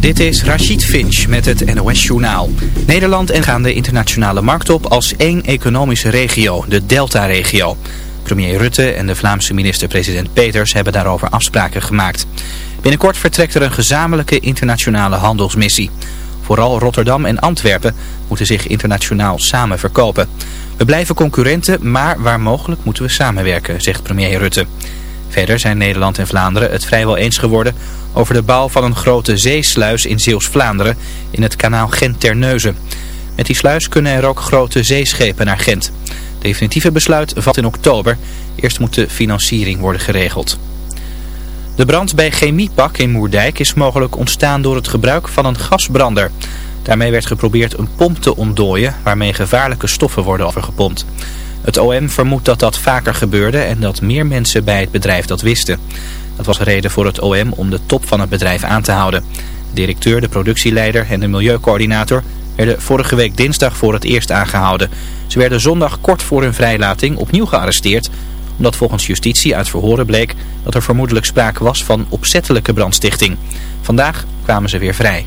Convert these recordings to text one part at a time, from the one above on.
Dit is Rachid Finch met het NOS Journaal. Nederland en gaan de internationale markt op als één economische regio, de Delta-regio. Premier Rutte en de Vlaamse minister-president Peters hebben daarover afspraken gemaakt. Binnenkort vertrekt er een gezamenlijke internationale handelsmissie. Vooral Rotterdam en Antwerpen moeten zich internationaal samen verkopen. We blijven concurrenten, maar waar mogelijk moeten we samenwerken, zegt premier Rutte. Verder zijn Nederland en Vlaanderen het vrijwel eens geworden over de bouw van een grote zeesluis in Zeeuws-Vlaanderen in het kanaal Gent-Terneuzen. Met die sluis kunnen er ook grote zeeschepen naar Gent. Definitieve besluit valt in oktober. Eerst moet de financiering worden geregeld. De brand bij Chemiepak in Moerdijk is mogelijk ontstaan door het gebruik van een gasbrander. Daarmee werd geprobeerd een pomp te ontdooien waarmee gevaarlijke stoffen worden overgepompt. Het OM vermoedt dat dat vaker gebeurde en dat meer mensen bij het bedrijf dat wisten. Dat was reden voor het OM om de top van het bedrijf aan te houden. De directeur, de productieleider en de milieucoördinator werden vorige week dinsdag voor het eerst aangehouden. Ze werden zondag kort voor hun vrijlating opnieuw gearresteerd omdat volgens justitie uit verhoren bleek dat er vermoedelijk sprake was van opzettelijke brandstichting. Vandaag kwamen ze weer vrij.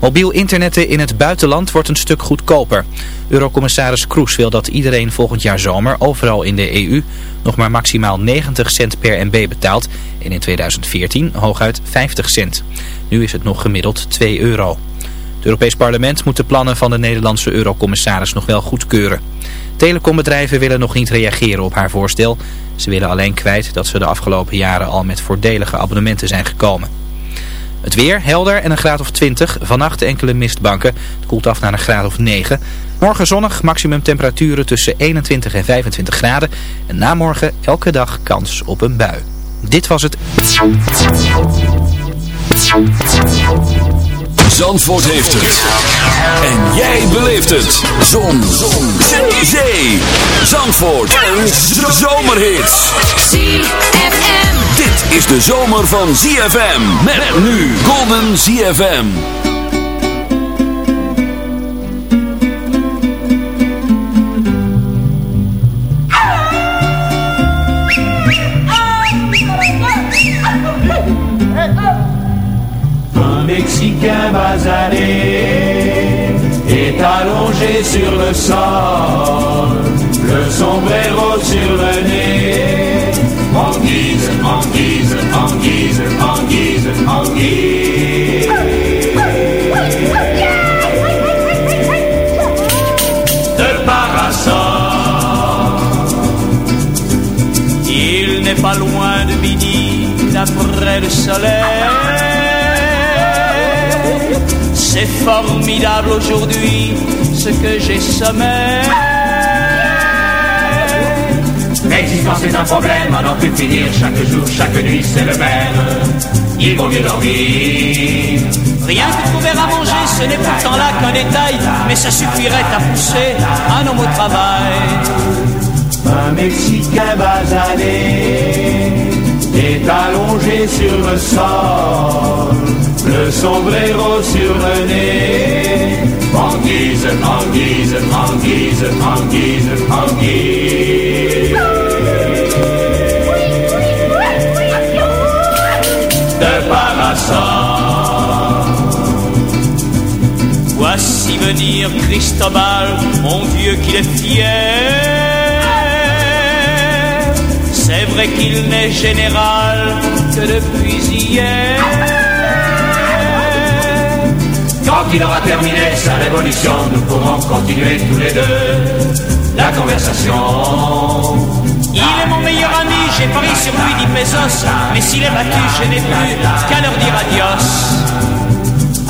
Mobiel internetten in het buitenland wordt een stuk goedkoper. Eurocommissaris Kroes wil dat iedereen volgend jaar zomer overal in de EU nog maar maximaal 90 cent per MB betaalt en in 2014 hooguit 50 cent. Nu is het nog gemiddeld 2 euro. Het Europees Parlement moet de plannen van de Nederlandse eurocommissaris nog wel goedkeuren. Telecombedrijven willen nog niet reageren op haar voorstel. Ze willen alleen kwijt dat ze de afgelopen jaren al met voordelige abonnementen zijn gekomen. Het weer helder en een graad of 20. Vannacht enkele mistbanken. Het koelt af naar een graad of 9. Morgen zonnig, maximum temperaturen tussen 21 en 25 graden. En na morgen elke dag kans op een bui. Dit was het... Zandvoort heeft het. En jij beleeft het. Zon. Zon. Zee. Zandvoort. Een zomerhit. ZFM. Dit is de zomer van ZFM. Met nu Golden ZFM. Un Mexicain basané est allongé sur le sol, le sombrero sur le nez, en guise, en guise, en guise, en guise, en guise. De parasol. Il n'est pas loin de midi, d'après le soleil. C'est formidable aujourd'hui ce que j'ai sommeil. L'existence est un problème, à n'en plus finir chaque jour, chaque nuit, c'est le même. Il vaut mieux dormir. Rien que trouver à manger, ce n'est pourtant là qu'un détail, mais ça suffirait à pousser un homme au travail. Un Mexicain basané est allongé sur le sol, le sombrero sur le nez, en guise, en guise, en Voici venir Cristobal, mon vieux qu'il est fier. C'est vrai qu'il n'est général que depuis hier. Quand il aura terminé sa révolution, nous pourrons continuer tous les deux la conversation. Il est mon meilleur j'ai parié sur lui 10 pesos. Mais s'il est battu, je n'ai plus qu'à leur dire adios.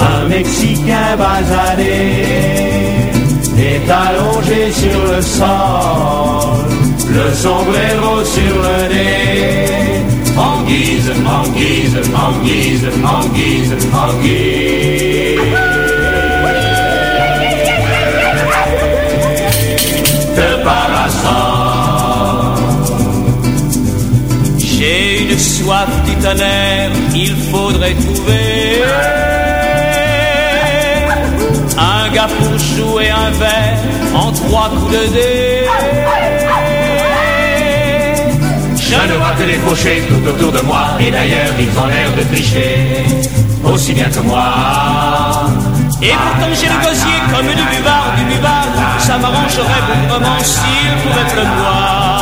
Un Mexicain basané est allongé sur le sol, le sombrero sur le nez, en guise, en guise, en Soif du tonnerre, il faudrait trouver un gars pour jouer un verre en trois coups de dé. Je ne vois que des fauchés tout autour de moi, et d'ailleurs ils ont l'air de tricher. Aussi bien que moi. Et pourtant j'ai le gosier comme du buvard, du buvard. Ça m'arrangerait vraiment s'il pouvait pleuvoir.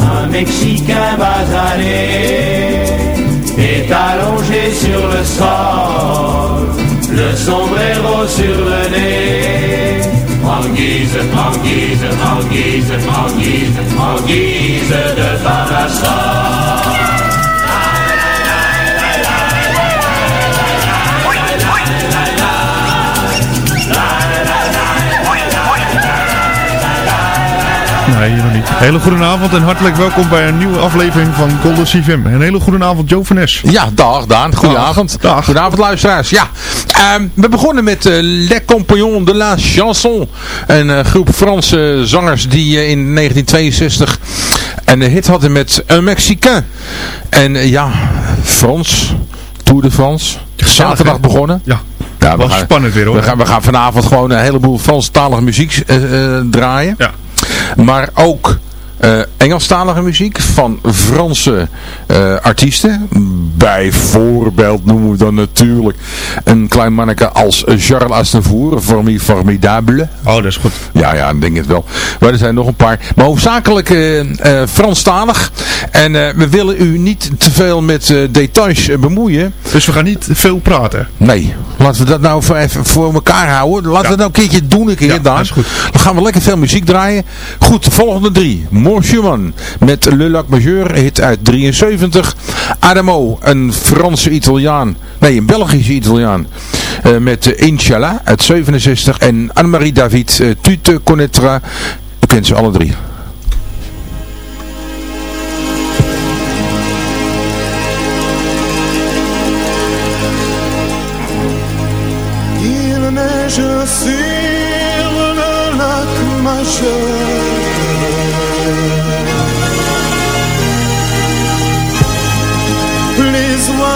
Un Mexicain basané est allongé sur le sol, le sombrero sur le nez. En guise, en guise, en guise, en guise, en guise de parasol. Nee, nog niet. Hele goede avond en hartelijk welkom bij een nieuwe aflevering van Golden CFM. Een hele goede avond, Joe van Es. Ja, dag Daan. Goedenavond. Dag. Goedenavond luisteraars. Ja, ehm, we begonnen met eh, Les Compagnons de la Chanson. Een eh, groep Franse zangers die eh, in 1962 een hit hadden met Un Mexicain. En ja, Frans, Tour de France. Zaterdag hè? begonnen. Ja, Ja, we was gaan- spannend weer hoor. We gaan, we gaan vanavond gewoon een heleboel Franstalige muziek draaien. Ja. Maar ook eh, Engelstalige muziek van Franse eh, artiesten. Bijvoorbeeld noemen we dan natuurlijk een klein manneke als Charles Aznavour, Formi Formidable. Oh, dat is goed. Ja, ja, ik denk het wel. Maar er zijn nog een paar. Maar hoofdzakelijk eh Franstalig. En we willen u niet te veel met details bemoeien. Dus we gaan niet veel praten. Nee, laten we dat nou voor, even voor elkaar houden. Laten we het nou een keertje doen, een keer Ja, dat is goed. Dan gaan we lekker veel muziek draaien. Goed, de volgende drie. Mon Chemin met Le Lac Majeur, hit uit 73. Adamo, een Franse Italiaan. Nee, een Belgische Italiaan. eh, met Inshallah uit 67. En Anne-Marie David, eh, Tu te connaîtras. U kent ze alle drie.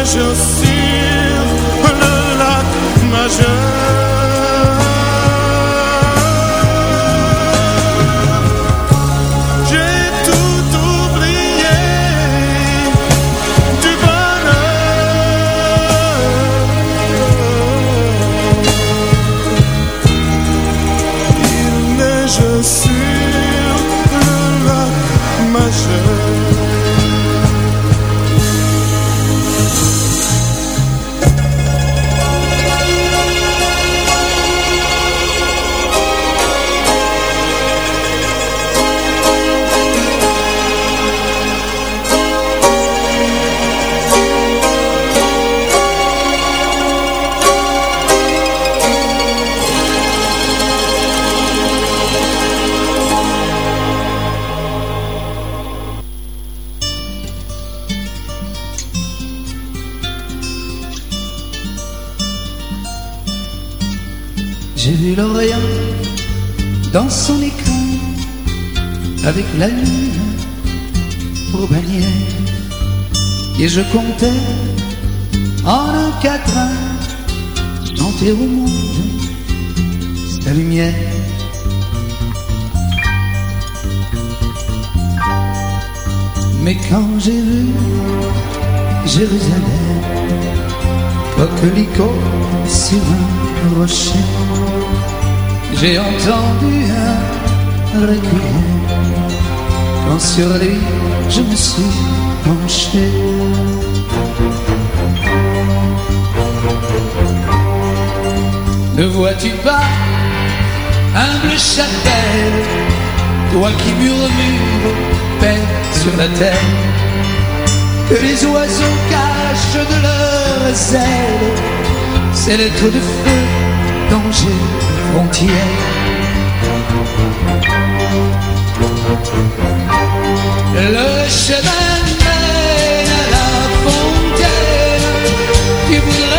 Neige sur le lac majeur. Sur lui je me suis penché. Ne vois-tu pas, humble chapelle, toi qui murmures, paix sur la terre, que les oiseaux cachent de leurs ailes, ces lettres de feu, danger, frontière. Le chemin mène à la voudrais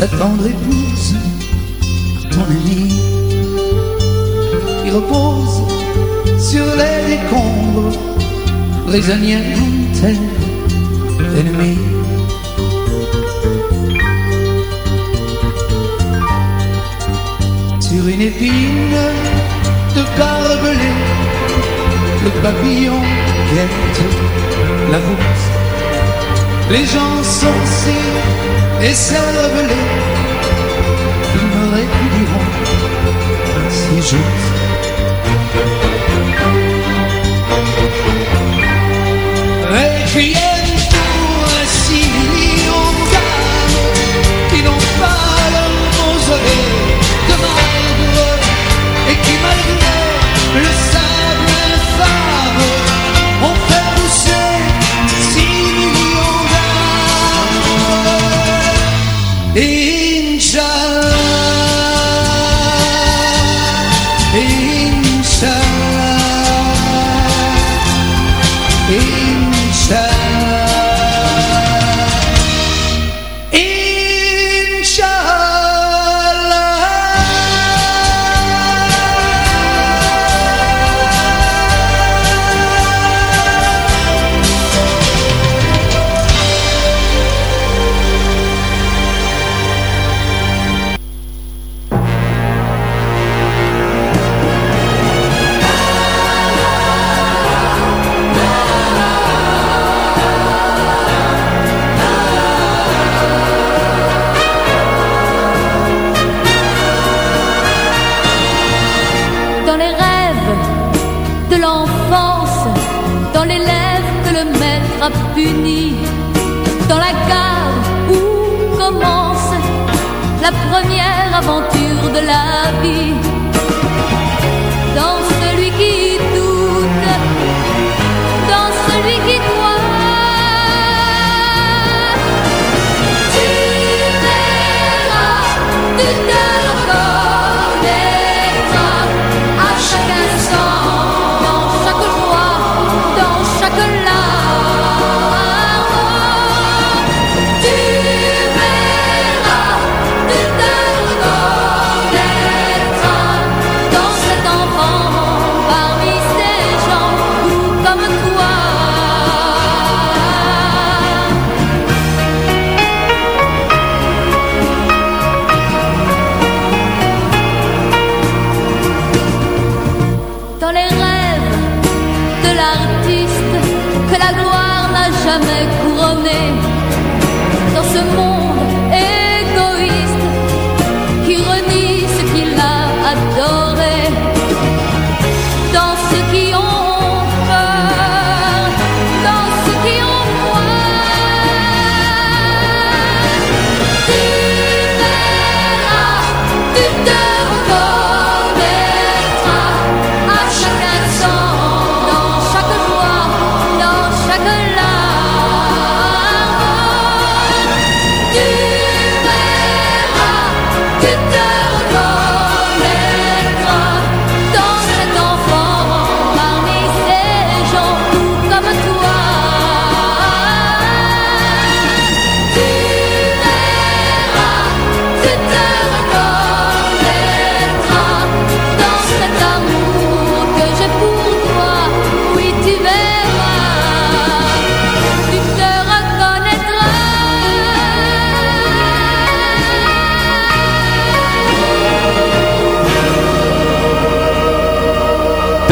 ta tendre épouse, ton ami, qui repose sur les décombres, prisonnière d'une ennemie. Sur une épine de barbelé, le papillon guette la voûte. Les gens sont si écervelés, ils me si juste.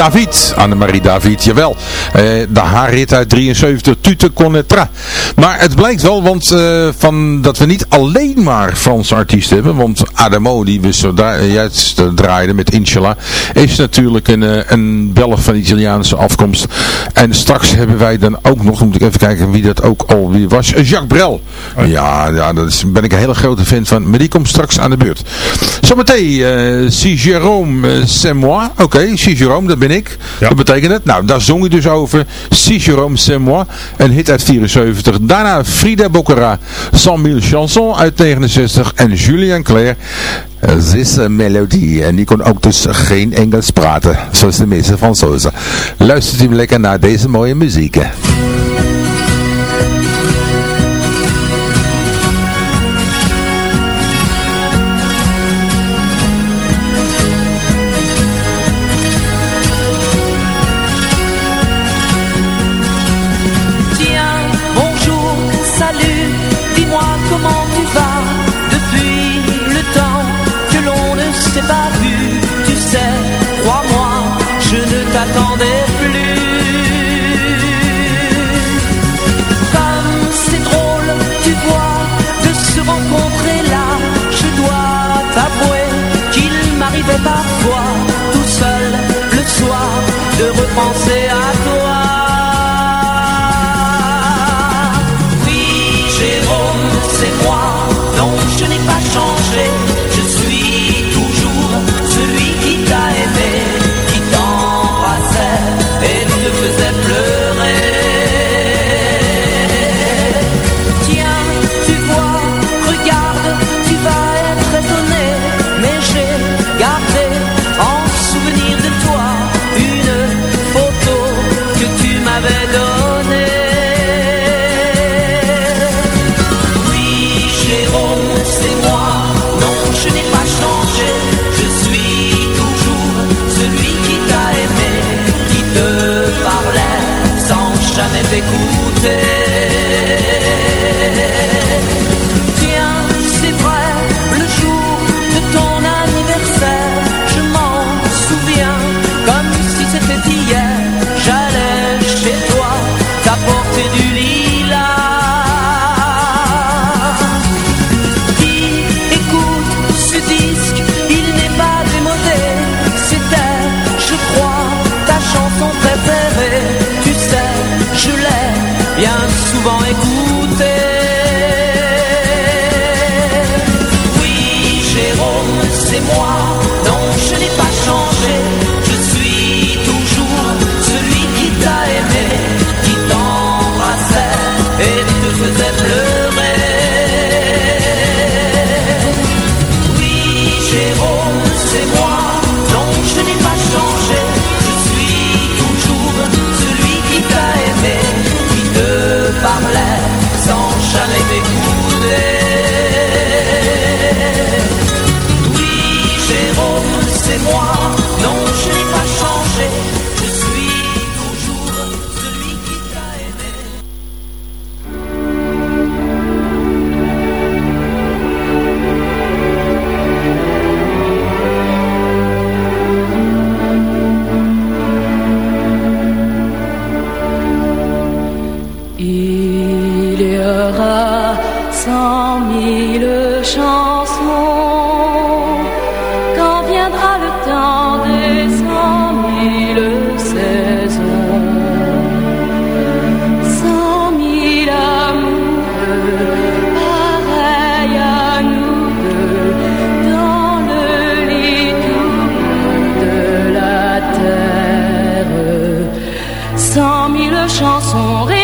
David, Annemarie David, jawel. Eh, de haar hit uit 73, Tute Connetra. Maar het blijkt wel, want eh, van, dat we niet alleen maar Franse artiesten hebben. Want Adamo, die we zo dra- juist eh, draaiden met Inshallah, is natuurlijk een, eh, een Belg van Italiaanse afkomst. En straks hebben wij dan ook nog, moet ik even kijken wie dat ook alweer was, eh, Jacques Brel. Ja, ja daar ben ik een hele grote fan van, maar die komt straks aan de beurt. Zometeen, eh Si Jérôme, eh, c'est moi. Oké, Si Jérôme, dat ben ik. Ja. Dat betekent het. Nou, daar zong hij dus over. Si Jérôme, c'est moi. Een hit uit 74. Daarna Frida Boccara, 100 000 chansons uit 69. En Julien eh, This Melodie. En die kon ook dus geen Engels praten. Zoals de meeste Fransozen. Luistert u lekker naar deze mooie muziek. Chansons,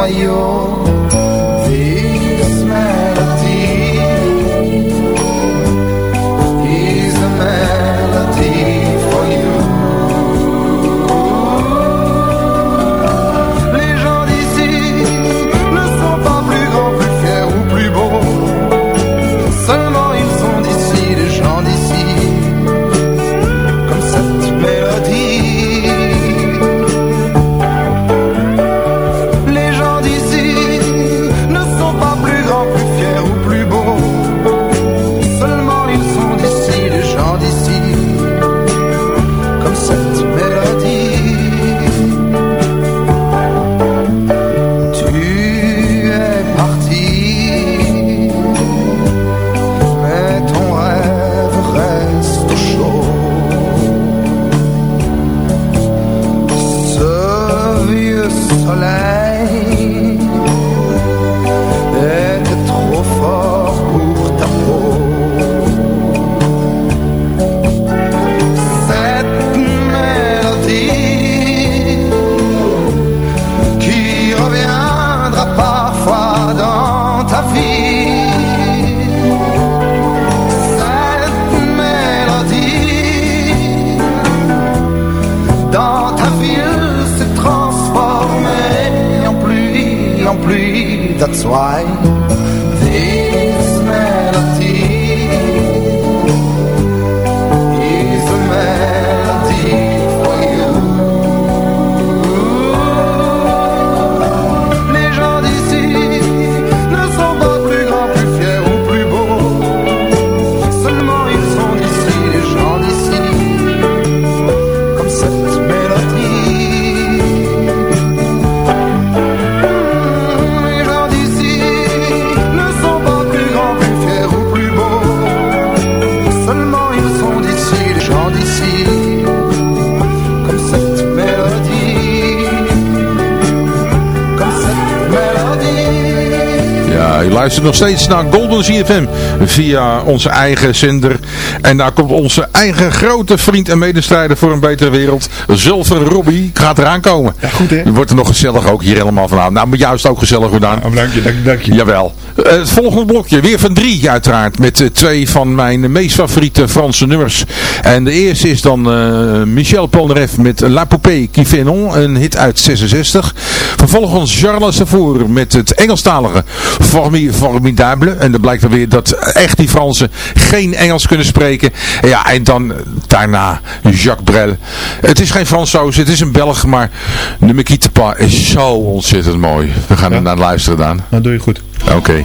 mayor. Luistert nog steeds naar Golden CFM via onze eigen zender. En daar komt onze eigen grote vriend en medestrijder voor een betere wereld, Zulfer Robbie, gaat eraan komen. Ja, goed hè? Je wordt er nog gezellig ook hier helemaal vanavond. Nou, maar juist ook gezellig gedaan. Oh, dank je, dank, dank je. Jawel. Eh, het volgende blokje, weer van drie uiteraard, met eh, twee van mijn meest favoriete Franse nummers. En de eerste is dan eh, Michel Polnareff met La Poupée qui fait non, een hit uit 66. Vervolgens Charles Savour met het Engelstalige Formi Formidable. En dan blijkt dan weer dat echt die Fransen geen Engels kunnen spreken. En ja, en dan daarna Jacques Brel. Het is geen Fransoos, het is een Belg, maar Ne me quitte pas is zo ontzettend mooi. We gaan er naar luisteren dan. Dat doe je goed. Oké.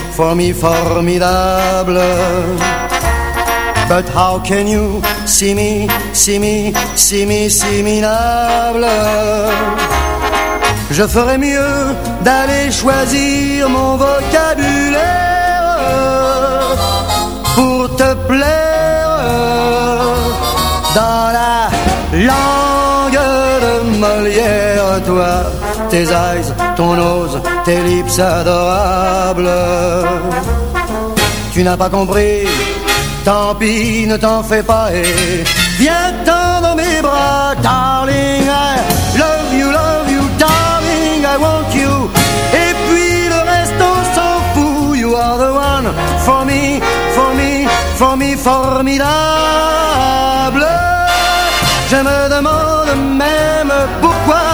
for me, formidable. But how can you see me, see me, see me, see me Je ferais mieux d'aller choisir mon vocabulaire pour te plaire dans la langue de Molière, toi, tes eyes, ton nose, tes lips adorables. Tu n'as pas compris Tant pis, ne t'en fais pas et viens-t'en dans mes bras, darling. I love you, love you, darling. I want you. Et puis le reste, on s'en fout. You are the one for me, for me, for me, formidable. Je me demande même pourquoi.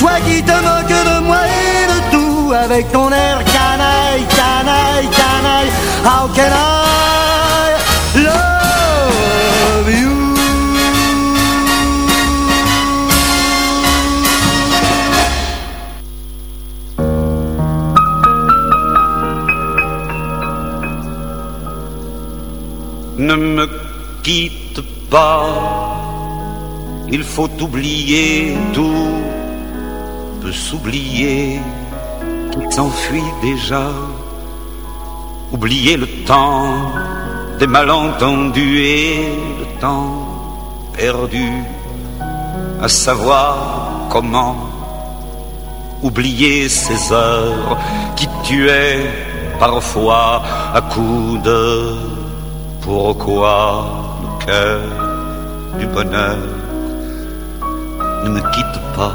Toi qui te moques de moi et de tout avec ton air canaille, canaille, canaille. How can I love you? Ne me quitte pas, il faut oublier tout, peut s'oublier, qui s'enfuit déjà. Oublier le temps des malentendus et le temps perdu à savoir comment oublier ces heures qui tuaient parfois à coups de pourquoi le cœur du bonheur ne me quitte pas,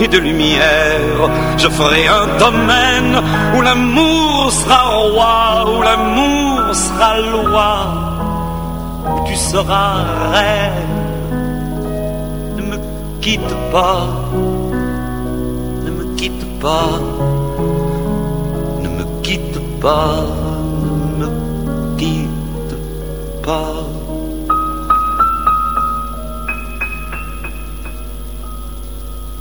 et de lumière. Je ferai un domaine où l'amour sera roi, où l'amour sera loi tu seras reine. Ne me quitte pas, ne me quitte pas, ne me quitte pas, ne me quitte pas.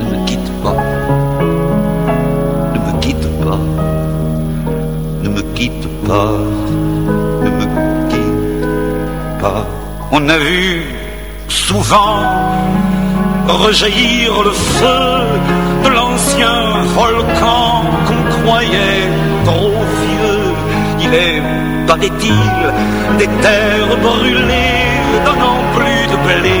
Ne me quitte pas, ne me quitte pas, ne me quitte pas, ne me quitte pas. On a vu souvent rejaillir le feu de l'ancien volcan qu'on croyait trop vieux. Il est, paraît-il, des terres brûlées, donnant plus de blé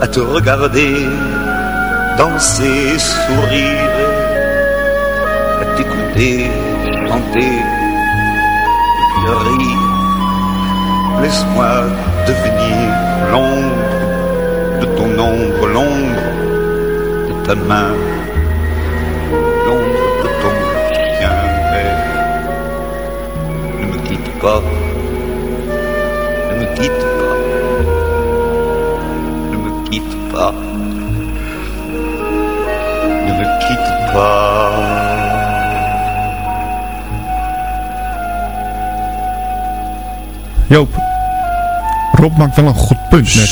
à te regarder danser, sourire, à t'écouter chanter, puis rire. Laisse-moi devenir l'ombre de ton ombre, l'ombre de ta main, l'ombre de ton chien. Mais ne me quitte pas, ne me quitte pas, quitte pas, ne me quitte pas. Joop, Rob maakt wel een goed punt net.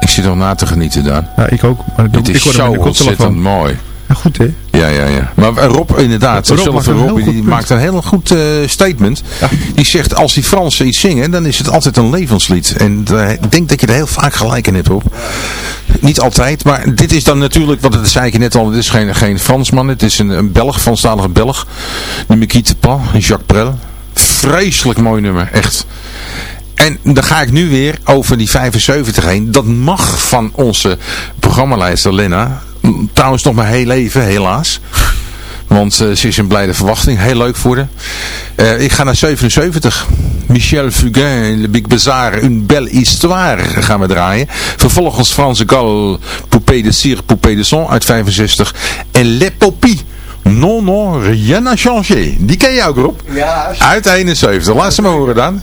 Ik zit nog na te genieten, Daan. Ja, ik ook. Maar Het ik is hoor hem in zo ontzettend mooi. Ja, goed hè? Ja, ja, ja. Maar Rob inderdaad, Rob zelf Rob, die punt. maakt een heel goed eh, statement. Die zegt, als die Fransen iets zingen, dan is het altijd een levenslied. En eh, ik denk dat je er heel vaak gelijk in hebt, Rob. Niet altijd, maar dit is dan natuurlijk, wat dat zei ik je net al, het is geen, geen Fransman, het is een, een Belg, Franstalige Belg. De Me quitte pas, Jacques Brel. Vreselijk mooi nummer, echt. En dan ga ik nu weer over die 75 heen. Dat mag van onze programmaleider Lena. Trouwens nog maar heel even, helaas. Want eh, ze is in blijde verwachting. Heel leuk voor haar. Eh, ik ga naar 77. Michel Fugain, Le Big Bazaar, Une Belle Histoire gaan we draaien. Vervolgens Franse Gall, Poupée de Cire, Poupée de Son uit 65. En Le Popie. Non, non, rien n'a changé. Die ken je ook, Rob? Ja. Uit 71. Laat ze maar horen dan.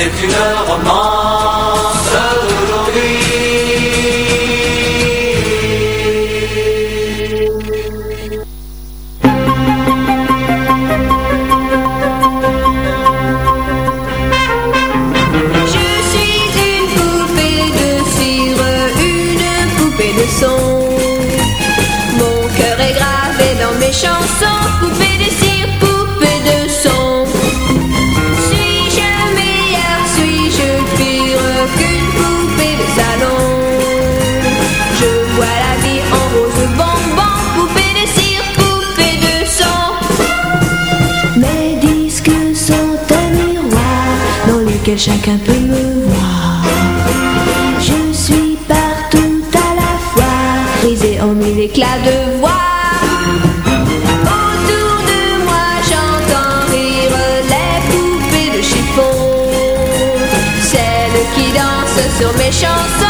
c'est une romance d'aujourd'hui. Je suis une poupée de cire, une poupée de son. Mon cœur est gravé dans mes chansons. chacun peut me voir. Je suis partout à la fois, brisé en mille éclats de voix. Autour de moi, j'entends rire les poupées de chiffon, celles qui dansent sur mes chansons.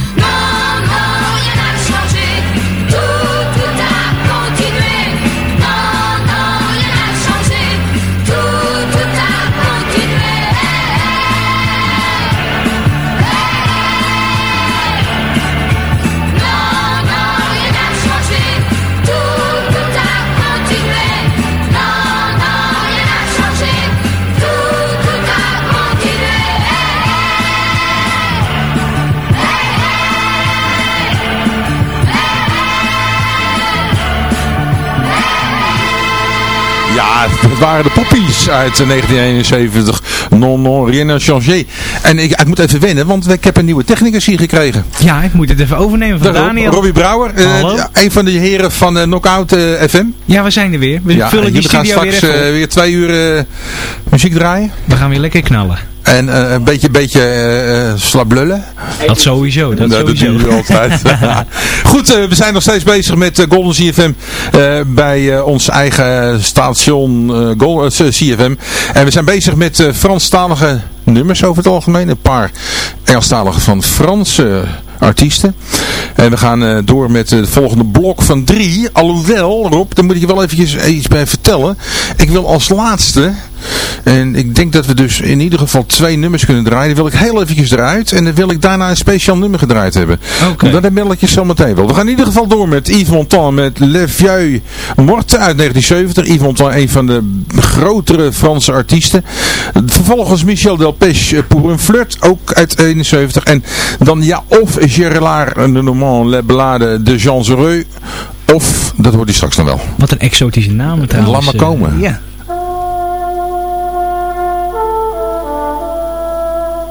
Ja, het waren de poppies uit 1971. Non, non, rien n'a changé. En ik, ik moet even wennen, want ik heb een nieuwe technicus hier gekregen. Ja, ik moet het even overnemen van Rob- Daniel. Robbie Brouwer, eh, Hallo. een van de heren van eh, Knockout eh, FM. Ja, we zijn er weer. We Ja, vullen die jullie gaan studio weer straks eh, op. weer twee uur eh, muziek draaien. We gaan weer lekker knallen. En eh, een beetje, beetje slablullen. Dat sowieso, dat dat sowieso. altijd. Goed, we zijn nog steeds bezig met Golden CFM bij ons eigen station Gol- eh, CFM. En we zijn bezig met Franstalige nummers over het algemeen. Een paar Engelstalige van Franse artiesten. En we gaan door met het volgende blok van drie. Alhoewel, Rob, daar moet ik je wel eventjes iets bij vertellen. Ik wil als laatste, en ik denk dat we dus in ieder geval twee nummers kunnen draaien. Die wil ik heel eventjes eruit. En dan wil ik daarna een speciaal nummer gedraaid hebben. Oké. Dat meld ik je zo meteen wel. We gaan in ieder geval door met Yves Montand met Le Vieux Morte uit 1970. Yves Montand, een van de grotere Franse artiesten. Vervolgens Michel Delpech Pour un flirt, ook uit 71. En dan ja, of Gérard de Normand Le Ballade de Jean Zereux. Of, dat hoort hij straks nog wel. Wat een exotische naam trouwens. Laat maar eh, komen. Ja.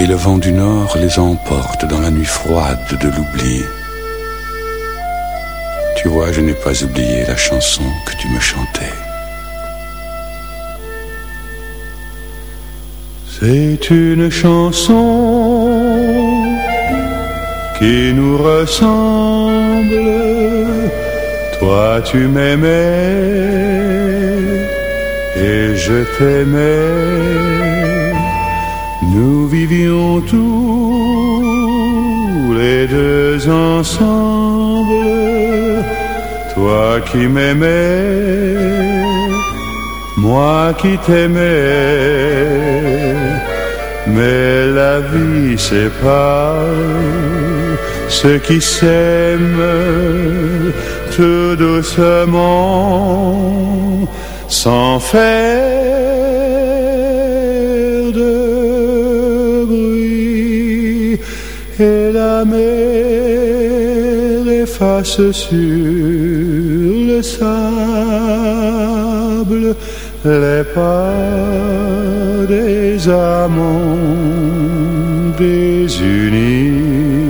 Et le vent du nord les emporte dans la nuit froide de l'oubli. Tu vois, je n'ai pas oublié la chanson que tu me chantais. C'est une chanson qui nous ressemble. Toi, tu m'aimais et je t'aimais. Nous vivions tous les deux ensemble. Toi qui m'aimais, moi qui t'aimais. Mais la vie sépare ceux qui s'aiment tout doucement, sans faire efface sur le sable les pas des amants désunis.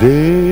Deus.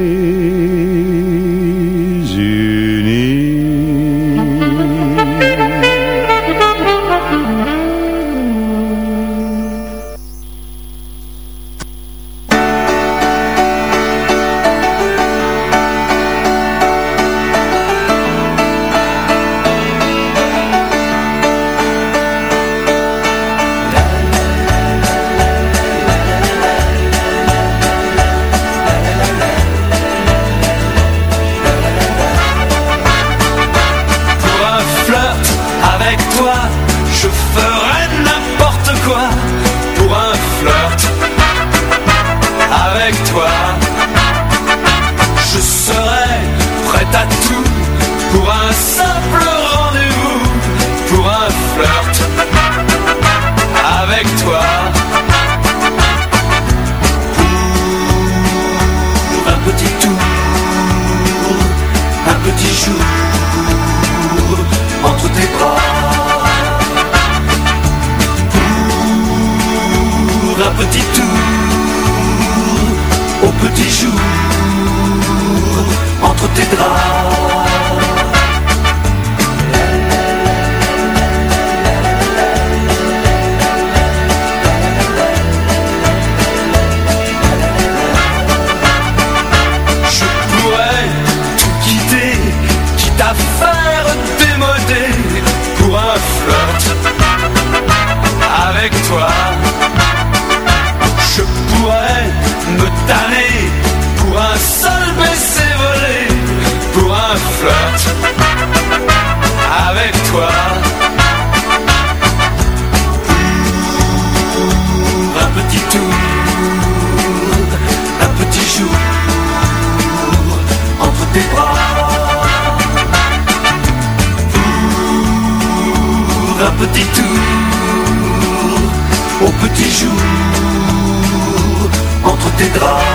Draps.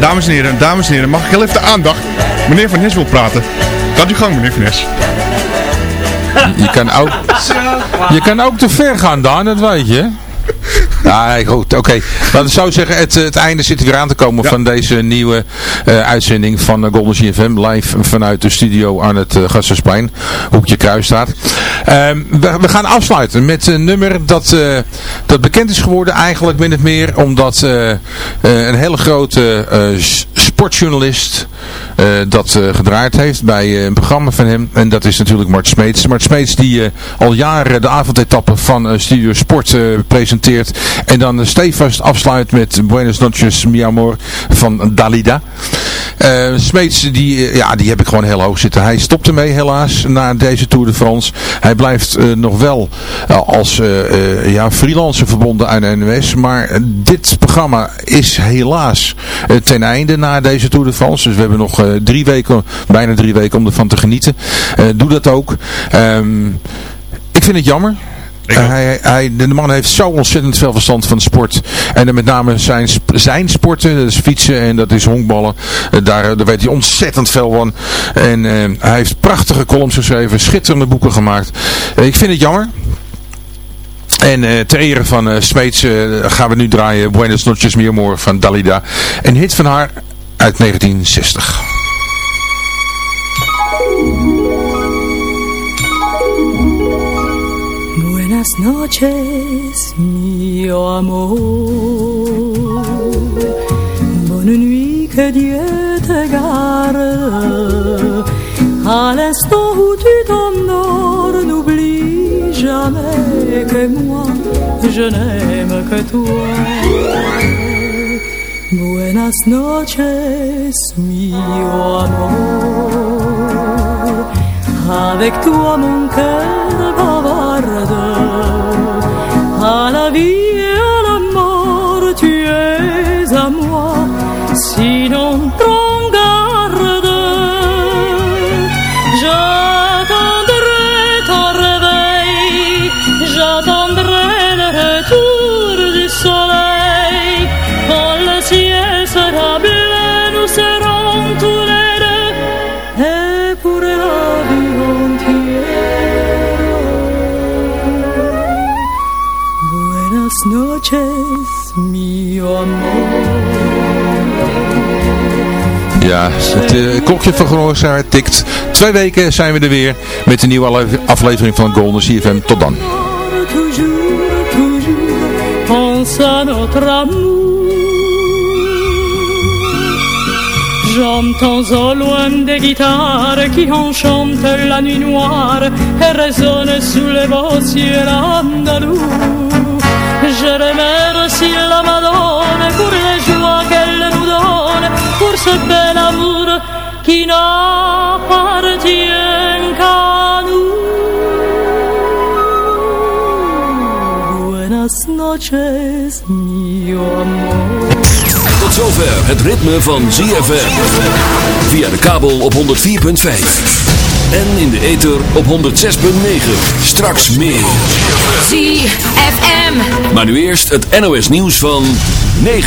Dames en heren, dames en heren, mag ik heel even de aandacht? Meneer Van Nes wil praten. Gaat u gang, meneer Van Nes. Je kan ook, je kan ook te ver gaan, Daan, dat weet je. Ja, goed, oké. Laten we zo zeggen, het, het einde zit weer aan te komen van deze nieuwe eh, uitzending van uh, Golden GFM. Live vanuit de studio aan het uh, Gassersplein, hoekje Kruisstraat. Ehm, we, we gaan afsluiten met een nummer dat, eh, dat bekend is geworden eigenlijk min of meer. Omdat eh, eh, een hele grote eh, sportjournalist eh, dat eh, gedraaid heeft bij eh, een programma van hem. En dat is natuurlijk Mart Smeets. Mart Smeets die al jaren de avondetappen van Studio Sport presenteert. En dan uh, stevast afsluit met Buenos noches mi amor van Dalida. Smeets, die, ja, die heb ik gewoon heel hoog zitten. Hij stopt ermee helaas na deze Tour de France. Hij blijft nog wel als ja, freelancer verbonden aan de. Maar dit programma is helaas ten einde na deze Tour de France. Dus we hebben nog eh, drie weken, bijna drie weken om ervan te genieten. Eh, doe dat ook. Ehm, ik vind het jammer. Uh, hij, hij, de man heeft zo ontzettend veel verstand van sport. En met name zijn, zijn sporten, dat is fietsen en dat is honkballen. Uh, daar, daar weet hij ontzettend veel van. En uh, hij heeft prachtige columns geschreven, schitterende boeken gemaakt. Ik vind het jammer. En uh, ter ere van uh, Smeets uh, gaan we nu draaien Buenos Noches Mi Amor van Dalida. Een hit van haar uit 1960. Buenas noches, mio amor. Bonne nuit, que Dieu te garde. À l'instant où tu t'endors, n'oublie jamais que moi, je n'aime que toi. Buenas noches, mio amor. Avec toi mon Ja, het eh, klokje van Groningsaar tikt. Twee weken zijn we er weer met een nieuwe afle- aflevering van Golden CFM. Tot dan. J'entends au loin des guitares qui enchantent la nuit noire et résonnent sous les beaux cieux andalous. Je remercie la Madone pour ce bel amour qui n'appartient qu'à nous. Buenas noches, mio amor. Tot zover het ritme van ZFM. Via de kabel op 104.5. En in de ether op 106.9. Straks meer. ZFM. Maar nu eerst het NOS nieuws van 9.